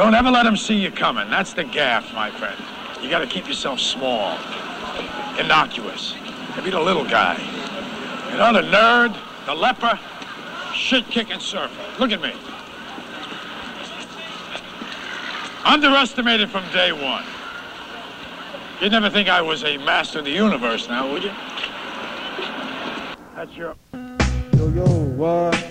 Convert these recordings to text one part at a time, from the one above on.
Don't ever let them see you coming. That's the gaff, my friend. You gotta keep yourself small, innocuous. Be the little guy. You know, the nerd, the leper, shit-kicking surfer. Look at me. Underestimated from day one. You'd never think I was a master of the universe now, would you? That's your... Yo, yo, what?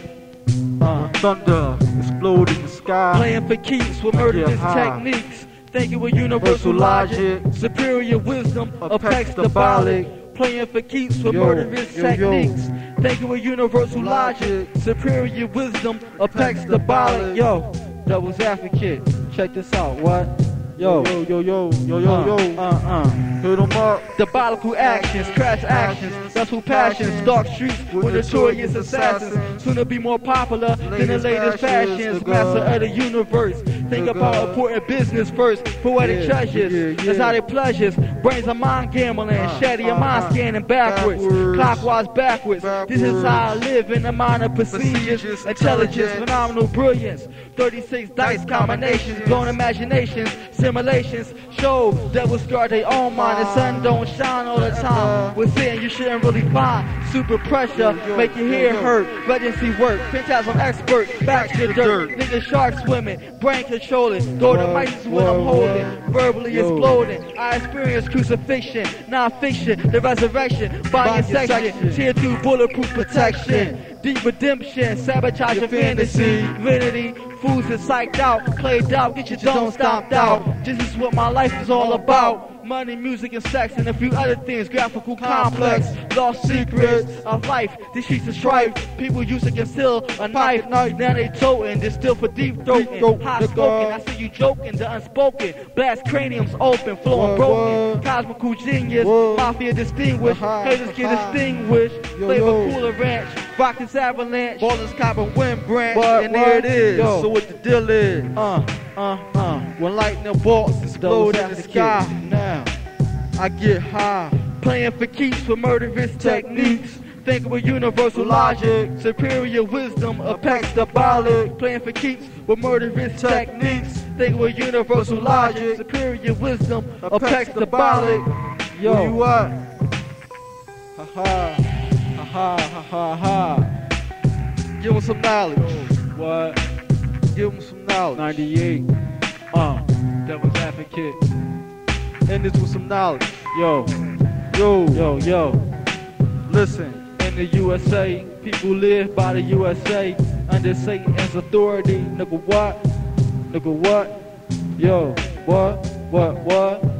Thunder explode in the sky. Playing for keeps with murderous techniques. Thinking with universal logic, superior wisdom, apex diabolic. Playing for keeps with Yo, murderous yo, yo. techniques. Thinking with universal logic, superior wisdom, apex diabolic. Yo, devil's advocate. Check this out. What? Yo, Yo, yo, yo, yo, yo, uh, yo. uh, uh. Hit 'em up. Diabolical actions, crash actions, wrestle passions, dark streets with notorious assassins. Soon to be more popular than the latest fashions, master of the universe. Think about important business first, poetic treasures. That's how they pleasures. Brains of mind gambling, Uh, shady of uh, mind uh. scanning backwards, clockwise backwards. This is how I live in the mind of intelligence, intelligence. phenomenal brilliance. 36 dice combinations, blown imaginations, simulations, show devils guard their own mind. The sun don't shine all the time. We're saying you shouldn't really find super pressure, make your hair hurt, regency work, phantasm expert, back to the dirt, nigga shark swimming, brain controlling, golden mice is what I'm holding, verbally exploding. I experience crucifixion, non-fiction, the resurrection, body section, tier two bulletproof protection. Deep redemption, sabotage your fantasy, vanity, fools are psyched out, played out, get your dome stomped out. This is what my life is all about. Money, music, and sex, and a few other things. Graphical complex, lost secrets of life. These streets of strife. People used to conceal a knife. Now they toting, they're still for deep throating. throat, Hot spoken, I see you joking. The unspoken, blast craniums open, flowing broken. Cosmical genius, mafia distinguished. Haters get distinguished. Yo, Flavor yo. cooler ranch, rock this avalanche. Ballers copping wind branch, What, and there it is. Yo. So what the deal is? Uh, uh, uh. When lightning bolts explode in the sky. Now, I get high. playing for keeps with murderous techniques. Thinking with universal logic, superior wisdom, apex diabolic. Playing for keeps with murderous techniques. Thinking with universal logic, superior wisdom, apex diabolic. Yo, Yo, you what? Ha ha, ha ha, ha ha. Give him some knowledge. what? Give him some knowledge. 98. Uh, devil's advocate. End this with some knowledge. Yo, Yo, yo, yo. listen. In the USA, people live by the USA under Satan's authority. Nigga, what? Nigga, what? Yo, what? What? What?